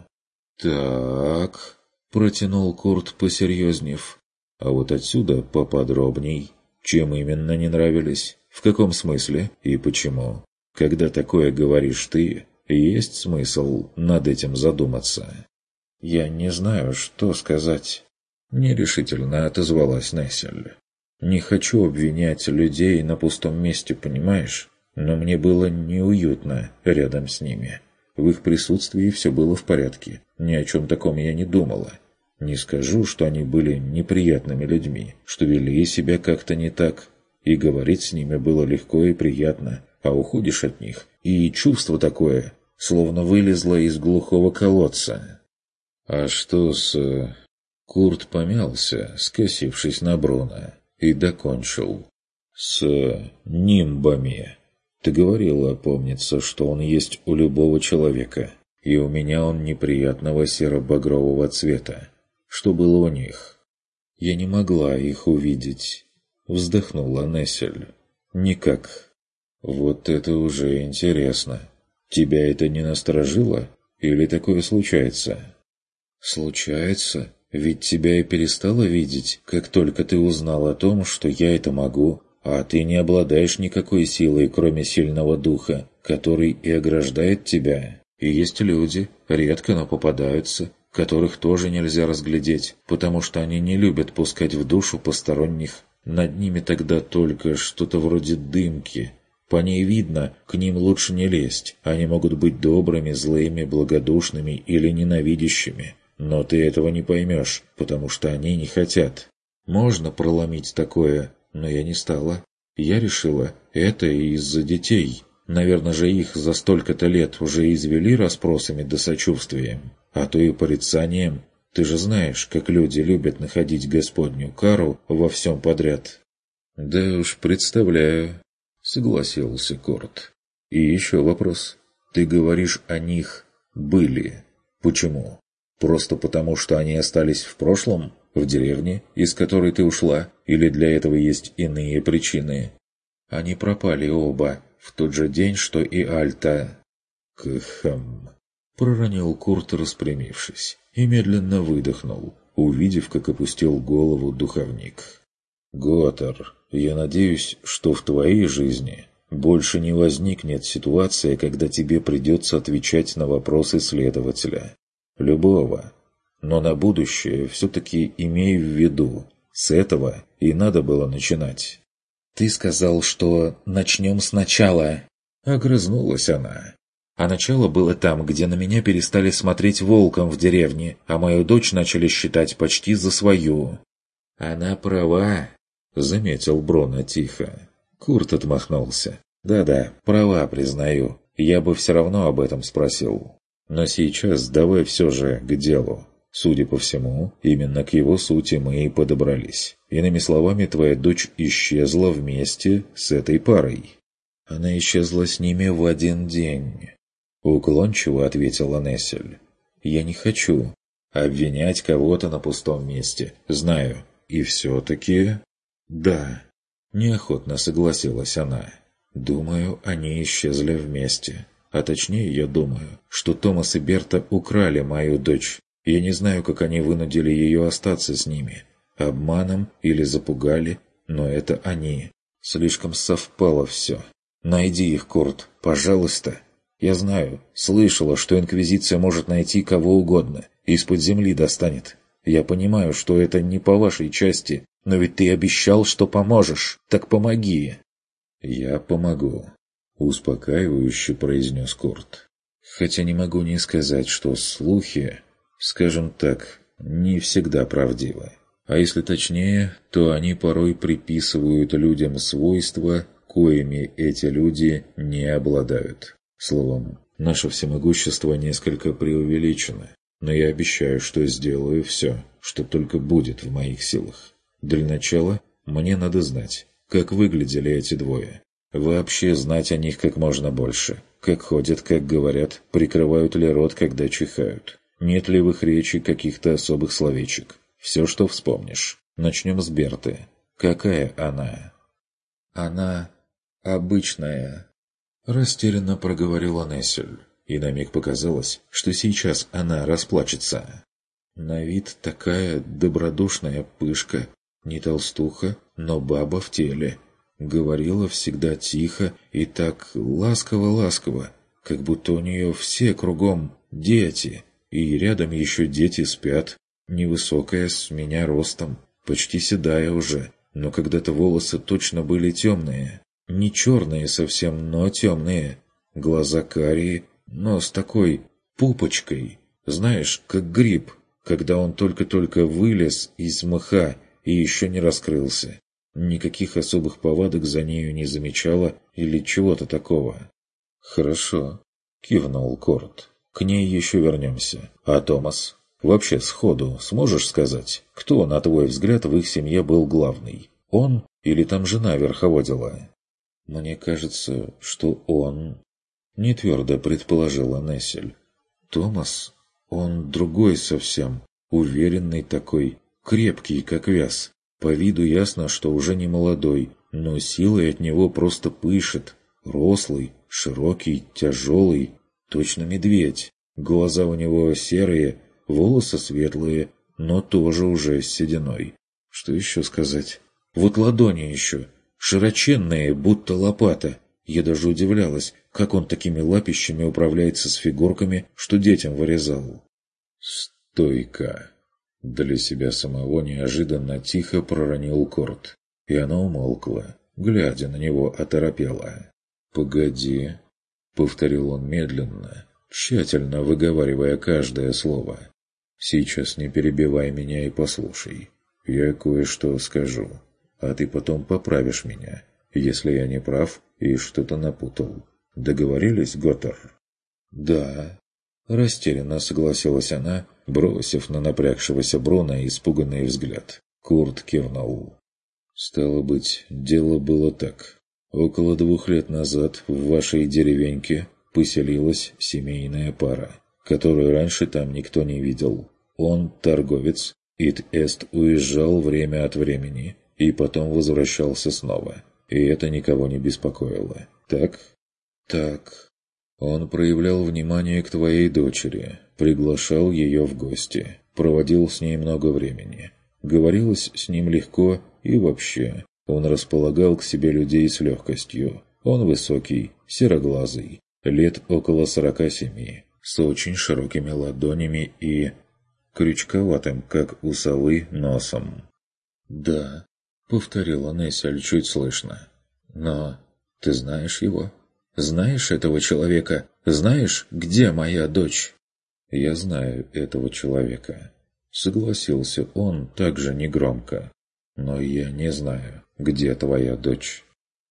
«Так», — протянул Курт, посерьезнев, — «а вот отсюда поподробней. Чем именно не нравились? В каком смысле и почему? Когда такое говоришь ты, есть смысл над этим задуматься». «Я не знаю, что сказать», — нерешительно отозвалась Нессель. «Не хочу обвинять людей на пустом месте, понимаешь? Но мне было неуютно рядом с ними. В их присутствии все было в порядке. Ни о чем таком я не думала. Не скажу, что они были неприятными людьми, что вели себя как-то не так. И говорить с ними было легко и приятно, а уходишь от них. И чувство такое, словно вылезло из глухого колодца. «А что с...» э, Курт помялся, скосившись на Брона, и докончил. «С нимбами. Ты говорила, помнится, что он есть у любого человека, и у меня он неприятного серо-багрового цвета. Что было у них?» «Я не могла их увидеть», — вздохнула Нессель. «Никак». «Вот это уже интересно. Тебя это не насторожило? Или такое случается?» «Случается, ведь тебя и перестала видеть, как только ты узнал о том, что я это могу, а ты не обладаешь никакой силой, кроме сильного духа, который и ограждает тебя. И есть люди, редко, но попадаются, которых тоже нельзя разглядеть, потому что они не любят пускать в душу посторонних. Над ними тогда только что-то вроде дымки. По ней видно, к ним лучше не лезть. Они могут быть добрыми, злыми, благодушными или ненавидящими. Но ты этого не поймешь, потому что они не хотят. Можно проломить такое, но я не стала. Я решила, это из-за детей. Наверное же их за столько-то лет уже извели расспросами да сочувствием, а то и порицанием. Ты же знаешь, как люди любят находить Господню кару во всем подряд. Да уж, представляю, согласился Корт. И еще вопрос. Ты говоришь о них «были». Почему? Просто потому, что они остались в прошлом, в деревне, из которой ты ушла, или для этого есть иные причины? Они пропали оба, в тот же день, что и Альта. Кхм. Проронил Курт, распрямившись, и медленно выдохнул, увидев, как опустил голову духовник. «Готер, я надеюсь, что в твоей жизни больше не возникнет ситуация, когда тебе придется отвечать на вопросы следователя. Любого. Но на будущее все-таки имей в виду, с этого и надо было начинать. «Ты сказал, что начнем сначала», — огрызнулась она. А начало было там, где на меня перестали смотреть волком в деревне, а мою дочь начали считать почти за свою. «Она права», — заметил Брона тихо. Курт отмахнулся. «Да-да, права, признаю. Я бы все равно об этом спросил. Но сейчас давай все же к делу. Судя по всему, именно к его сути мы и подобрались. Иными словами, твоя дочь исчезла вместе с этой парой. Она исчезла с ними в один день. Уклончиво ответила Нессель. Я не хочу обвинять кого-то на пустом месте. Знаю. И все-таки... Да. Неохотно согласилась она. Думаю, они исчезли вместе. А точнее, я думаю, что Томас и Берта украли мою дочь. Я не знаю, как они вынудили ее остаться с ними. Обманом или запугали, но это они. Слишком совпало все. Найди их, Курт, пожалуйста. Я знаю, слышала, что Инквизиция может найти кого угодно, из-под земли достанет. Я понимаю, что это не по вашей части, но ведь ты обещал, что поможешь. Так помоги. Я помогу. Успокаивающе произнес Корт. Хотя не могу не сказать, что слухи, скажем так, не всегда правдивы. А если точнее, то они порой приписывают людям свойства, коими эти люди не обладают. Словом, наше всемогущество несколько преувеличено, но я обещаю, что сделаю все, что только будет в моих силах. Для начала мне надо знать, как выглядели эти двое. Вообще знать о них как можно больше. Как ходят, как говорят, прикрывают ли рот, когда чихают. Нет ли в их речи каких-то особых словечек? Все, что вспомнишь. Начнем с Берты. Какая она?» «Она обычная», – растерянно проговорила Нессель, и на миг показалось, что сейчас она расплачется. На вид такая добродушная пышка, не толстуха, но баба в теле. Говорила всегда тихо и так ласково-ласково, как будто у нее все кругом дети, и рядом еще дети спят. Невысокая, с меня ростом, почти седая уже, но когда-то волосы точно были темные. Не черные совсем, но темные. Глаза карие, но с такой пупочкой. Знаешь, как гриб, когда он только-только вылез из мха и еще не раскрылся. Никаких особых повадок за нею не замечала или чего-то такого. «Хорошо», — кивнул Корт. «К ней еще вернемся. А Томас? Вообще, сходу, сможешь сказать, кто, на твой взгляд, в их семье был главный? Он или там жена верховодила?» «Мне кажется, что он...» — не твердо предположила Нессель. «Томас, он другой совсем, уверенный такой, крепкий, как вяз. По виду ясно, что уже не молодой, но силой от него просто пышет. Рослый, широкий, тяжелый, точно медведь. Глаза у него серые, волосы светлые, но тоже уже с сединой. Что еще сказать? Вот ладони еще, широченные, будто лопата. Я даже удивлялась, как он такими лапищами управляется с фигурками, что детям вырезал. «Стойка!» Для себя самого неожиданно тихо проронил Корт, и она умолкла, глядя на него оторопела. «Погоди!» — повторил он медленно, тщательно выговаривая каждое слово. «Сейчас не перебивай меня и послушай. Я кое-что скажу, а ты потом поправишь меня, если я не прав и что-то напутал. Договорились, Готтер?» «Да», — растерянно согласилась она, бросив на напрягшегося Брона испуганный взгляд. Курт кивнул. «Стало быть, дело было так. Около двух лет назад в вашей деревеньке поселилась семейная пара, которую раньше там никто не видел. Он торговец, Ит Эст уезжал время от времени и потом возвращался снова. И это никого не беспокоило. Так? Так. Он проявлял внимание к твоей дочери, приглашал ее в гости, проводил с ней много времени. Говорилось с ним легко и вообще. Он располагал к себе людей с легкостью. Он высокий, сероглазый, лет около сорока семи, с очень широкими ладонями и крючковатым, как у совы, носом. «Да», — повторила Нессель чуть слышно. «Но ты знаешь его? Знаешь этого человека? Знаешь, где моя дочь?» «Я знаю этого человека», — согласился он также негромко. «Но я не знаю, где твоя дочь».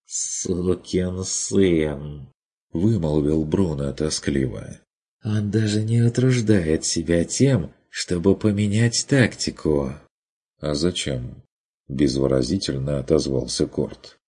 «Сукин сын!» — вымолвил Бруно тоскливо. «Он даже не утруждает себя тем, чтобы поменять тактику». «А зачем?» — безвыразительно отозвался Корт.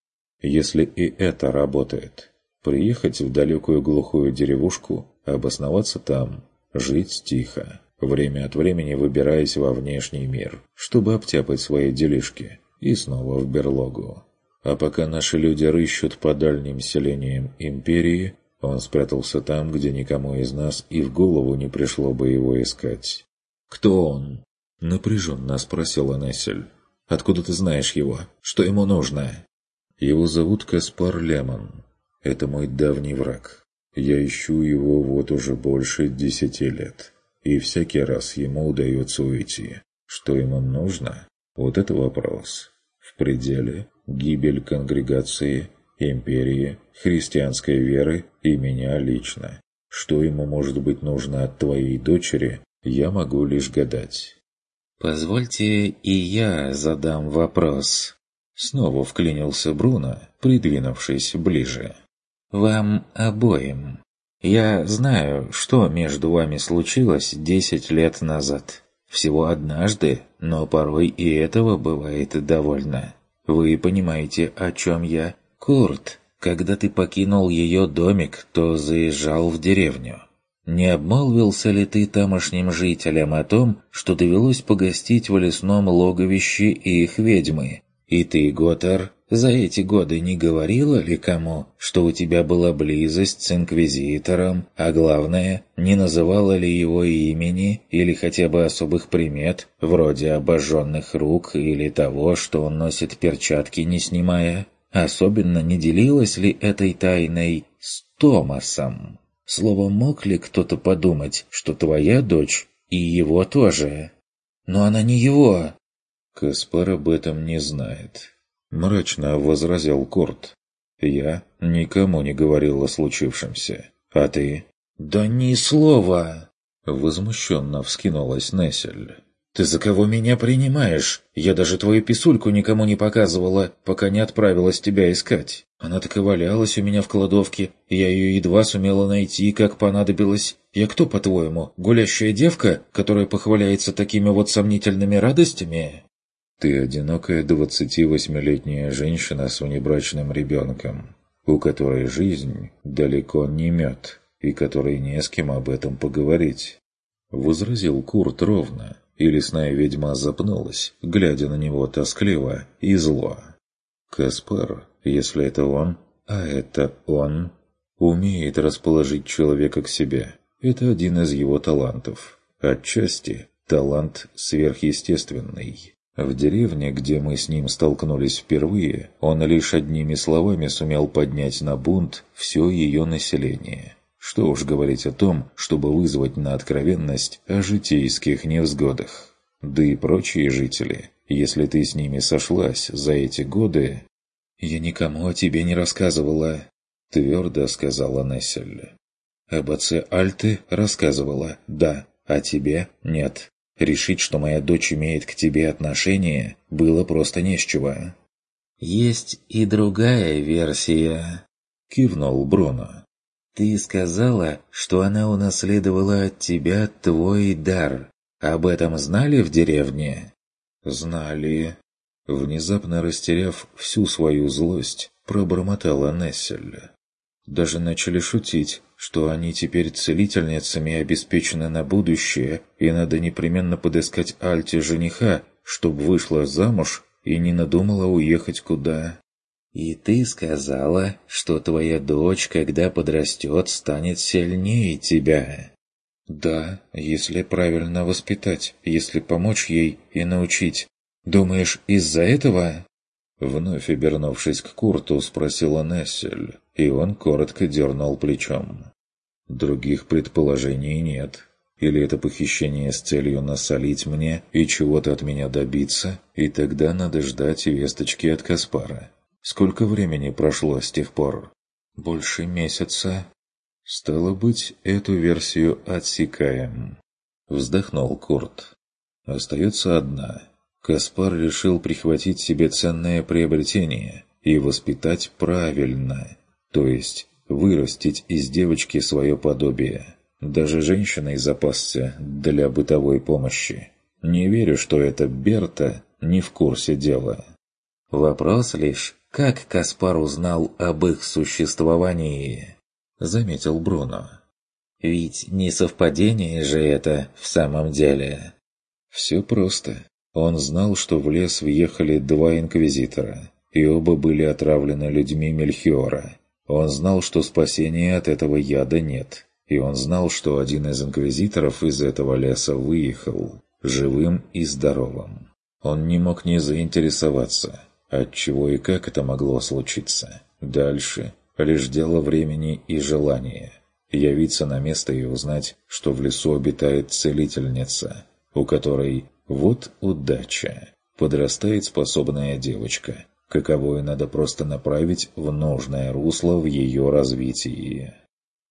«Если и это работает, приехать в далекую глухую деревушку, обосноваться там, жить тихо, время от времени выбираясь во внешний мир, чтобы обтяпать свои делишки, и снова в берлогу. А пока наши люди рыщут по дальним селениям Империи, он спрятался там, где никому из нас и в голову не пришло бы его искать. «Кто он?» — напряженно спросила Нессель. «Откуда ты знаешь его? Что ему нужно?» «Его зовут Каспар Лемон. Это мой давний враг. Я ищу его вот уже больше десяти лет, и всякий раз ему удается уйти. Что ему нужно? Вот это вопрос. В пределе гибель конгрегации, империи, христианской веры и меня лично. Что ему может быть нужно от твоей дочери, я могу лишь гадать. «Позвольте и я задам вопрос». Снова вклинился Бруно, придвинувшись ближе. Вам обоим. Я знаю, что между вами случилось десять лет назад. Всего однажды, но порой и этого бывает довольно. Вы понимаете, о чем я? Курт, когда ты покинул ее домик, то заезжал в деревню. Не обмолвился ли ты тамошним жителям о том, что довелось погостить в лесном логовище их ведьмы? И ты, Готар, за эти годы не говорила ли кому, что у тебя была близость с Инквизитором, а главное, не называла ли его имени или хотя бы особых примет, вроде обожженных рук или того, что он носит перчатки не снимая? Особенно не делилась ли этой тайной с Томасом? Словом, мог ли кто-то подумать, что твоя дочь и его тоже? Но она не его. Каспар об этом не знает. Мрачно возразил Курт. «Я никому не говорил о случившемся. А ты?» «Да ни слова!» Возмущенно вскинулась Нессель. «Ты за кого меня принимаешь? Я даже твою писульку никому не показывала, пока не отправилась тебя искать. Она так и валялась у меня в кладовке, я ее едва сумела найти, как понадобилось. Я кто, по-твоему, гулящая девка, которая похваляется такими вот сомнительными радостями?» Ты одинокая 28-летняя женщина с внебрачным ребенком, у которой жизнь далеко не мед, и которой не с кем об этом поговорить. Возразил Курт ровно, и лесная ведьма запнулась, глядя на него тоскливо и зло. Каспар, если это он, а это он, умеет расположить человека к себе. Это один из его талантов. Отчасти талант сверхъестественный. В деревне, где мы с ним столкнулись впервые, он лишь одними словами сумел поднять на бунт все ее население. Что уж говорить о том, чтобы вызвать на откровенность о житейских невзгодах. Да и прочие жители, если ты с ними сошлась за эти годы... «Я никому о тебе не рассказывала», — твердо сказала Нессель. «Об отце Альты рассказывала, да, а тебе нет. Решить, что моя дочь имеет к тебе отношение, было просто не с чего. «Есть и другая версия», — кивнул Бруно. «Ты сказала, что она унаследовала от тебя твой дар. Об этом знали в деревне?» «Знали». Внезапно растеряв всю свою злость, пробормотала Нессель. Даже начали шутить, что они теперь целительницами обеспечены на будущее, и надо непременно подыскать Альте жениха, чтобы вышла замуж и не надумала уехать куда. «И ты сказала, что твоя дочь, когда подрастет, станет сильнее тебя?» «Да, если правильно воспитать, если помочь ей и научить. Думаешь, из-за этого?» Вновь обернувшись к Курту, спросила Нессель, и он коротко дернул плечом. «Других предположений нет. Или это похищение с целью насолить мне и чего-то от меня добиться, и тогда надо ждать весточки от Каспара. Сколько времени прошло с тех пор? Больше месяца. Стало быть, эту версию отсекаем. Вздохнул Курт. Остается одна — Каспар решил прихватить себе ценное приобретение и воспитать правильно, то есть вырастить из девочки свое подобие. Даже женщиной запасся для бытовой помощи. Не верю, что это Берта не в курсе дела. Вопрос лишь, как Каспар узнал об их существовании, заметил Бруно. Ведь не совпадение же это в самом деле. Все просто. Он знал, что в лес въехали два инквизитора, и оба были отравлены людьми Мельхиора. Он знал, что спасения от этого яда нет, и он знал, что один из инквизиторов из этого леса выехал, живым и здоровым. Он не мог не заинтересоваться, от чего и как это могло случиться. Дальше лишь дело времени и желания. Явиться на место и узнать, что в лесу обитает целительница, у которой вот удача. Подрастает способная девочка, каковое надо просто направить в нужное русло в ее развитии.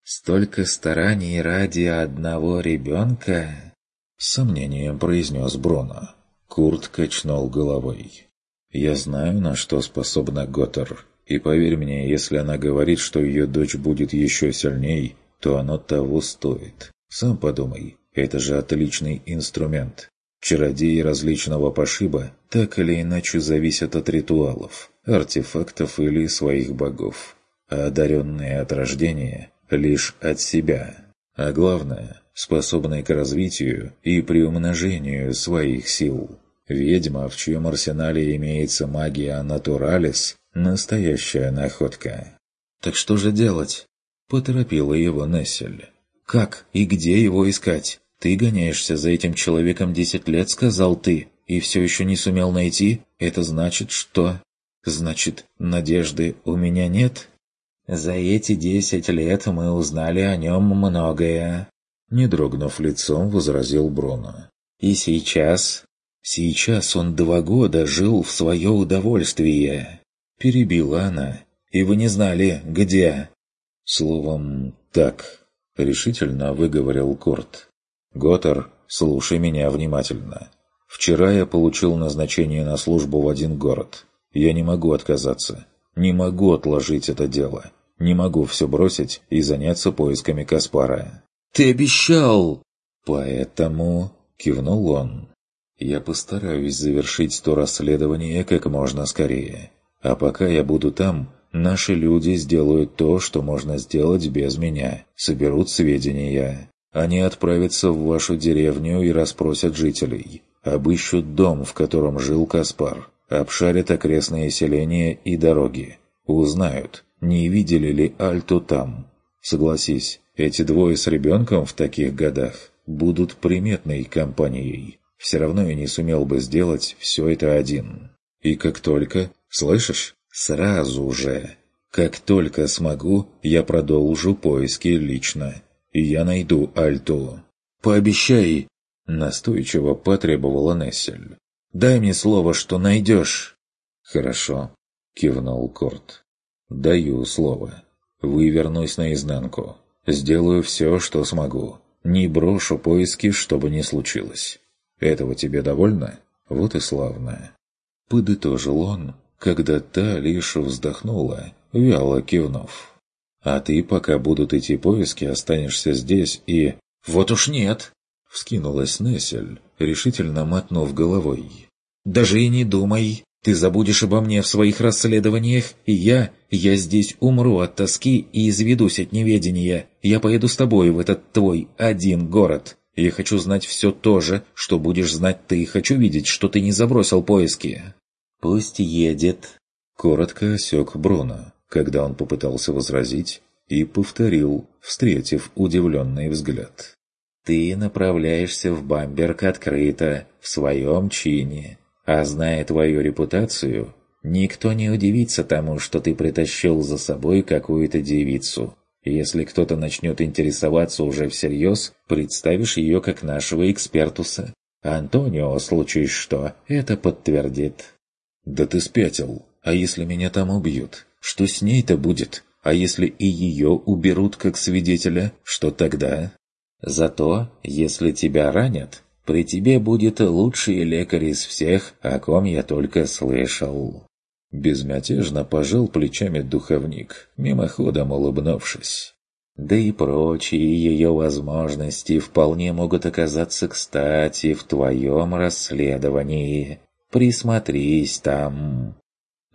«Столько стараний ради одного ребенка?» С сомнением произнес Бруно. Курт качнул головой. «Я знаю, на что способна Готтер, и поверь мне, если она говорит, что ее дочь будет еще сильней, то оно того стоит. Сам подумай, это же отличный инструмент. Чародеи различного пошиба так или иначе зависят от ритуалов, артефактов или своих богов, а одаренные от рождения лишь от себя. а главное, способной к развитию и приумножению своих сил. Ведьма, в чьем арсенале имеется магия Натуралис, настоящая находка. «Так что же делать?» – поторопила его Нессель. «Как и где его искать? Ты гоняешься за этим человеком десять лет, сказал ты, и все еще не сумел найти? Это значит, что...» «Значит, надежды у меня нет?» «За эти десять лет мы узнали о нем многое», — не дрогнув лицом, возразил Бруно. «И сейчас...» «Сейчас он два года жил в свое удовольствие», — перебила она. «И вы не знали, где?» «Словом, так», — решительно выговорил Курт. «Готтер, слушай меня внимательно. Вчера я получил назначение на службу в один город. Я не могу отказаться. Не могу отложить это дело. Не могу все бросить и заняться поисками Каспара. «Ты обещал!» «Поэтому...» — кивнул он. «Я постараюсь завершить то расследование как можно скорее. А пока я буду там, наши люди сделают то, что можно сделать без меня. Соберут сведения. Они отправятся в вашу деревню и расспросят жителей. Обыщут дом, в котором жил Каспар. Обшарят окрестные селения и дороги. Узнают, не видели ли Альту там. Согласись, эти двое с ребенком в таких годах будут приметной компанией. Все равно я не сумел бы сделать все это один. И как только... Слышишь? Сразу же. Как только смогу, я продолжу поиски лично. Я найду Альту. «Пообещай!» — настойчиво потребовала Нессель. «Дай мне слово, что найдешь!» «Хорошо», — кивнул Корт. Даю слово. Вывернусь наизнанку. Сделаю все, что смогу. Не брошу поиски, чтобы не случилось. Этого тебе довольно? Вот и славно. Подытожил он, когда та лишь вздохнула, вяло кивнув. А ты, пока будут идти поиски, останешься здесь и... Вот уж нет! Вскинулась Нессель, решительно мотнув головой. «Даже и не думай! Ты забудешь обо мне в своих расследованиях, и я, я здесь умру от тоски и изведусь от неведения. Я поеду с тобой в этот твой один город. Я хочу знать все то же, что будешь знать ты. Хочу видеть, что ты не забросил поиски». «Пусть едет», — коротко осек Бруно, когда он попытался возразить, и повторил, встретив удивленный взгляд. «Ты направляешься в Бамберг открыто, в своем чине, а зная твою репутацию, никто не удивится тому, что ты притащил за собой какую-то девицу. Если кто-то начнет интересоваться уже всерьез, представишь ее как нашего экспертуса. Антонио, случай что, это подтвердит. «Да ты спятил. А если меня там убьют? Что с ней-то будет? А если и ее уберут как свидетеля, что тогда?» «Зато, если тебя ранят, при тебе будет лучший лекарь из всех, о ком я только слышал». Безмятежно пожал плечами духовник, мимоходом улыбнувшись. Да и прочие ее возможности вполне могут оказаться кстати в твоем расследовании. Присмотрись там.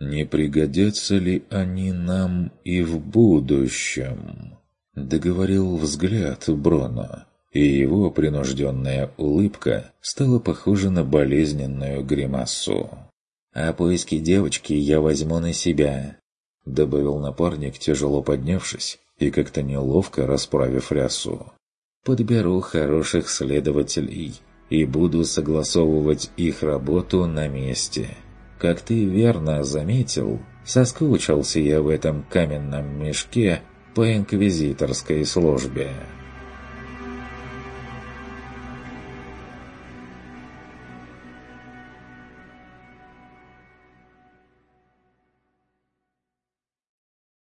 Не пригодятся ли они нам и в будущем? Договорил взгляд Броно и его принужденная улыбка стала похожа на болезненную гримасу. «А поиски девочки я возьму на себя», — добавил напарник, тяжело поднявшись и как-то неловко расправив рясу. «Подберу хороших следователей и буду согласовывать их работу на месте. Как ты верно заметил, соскучился я в этом каменном мешке по инквизиторской службе».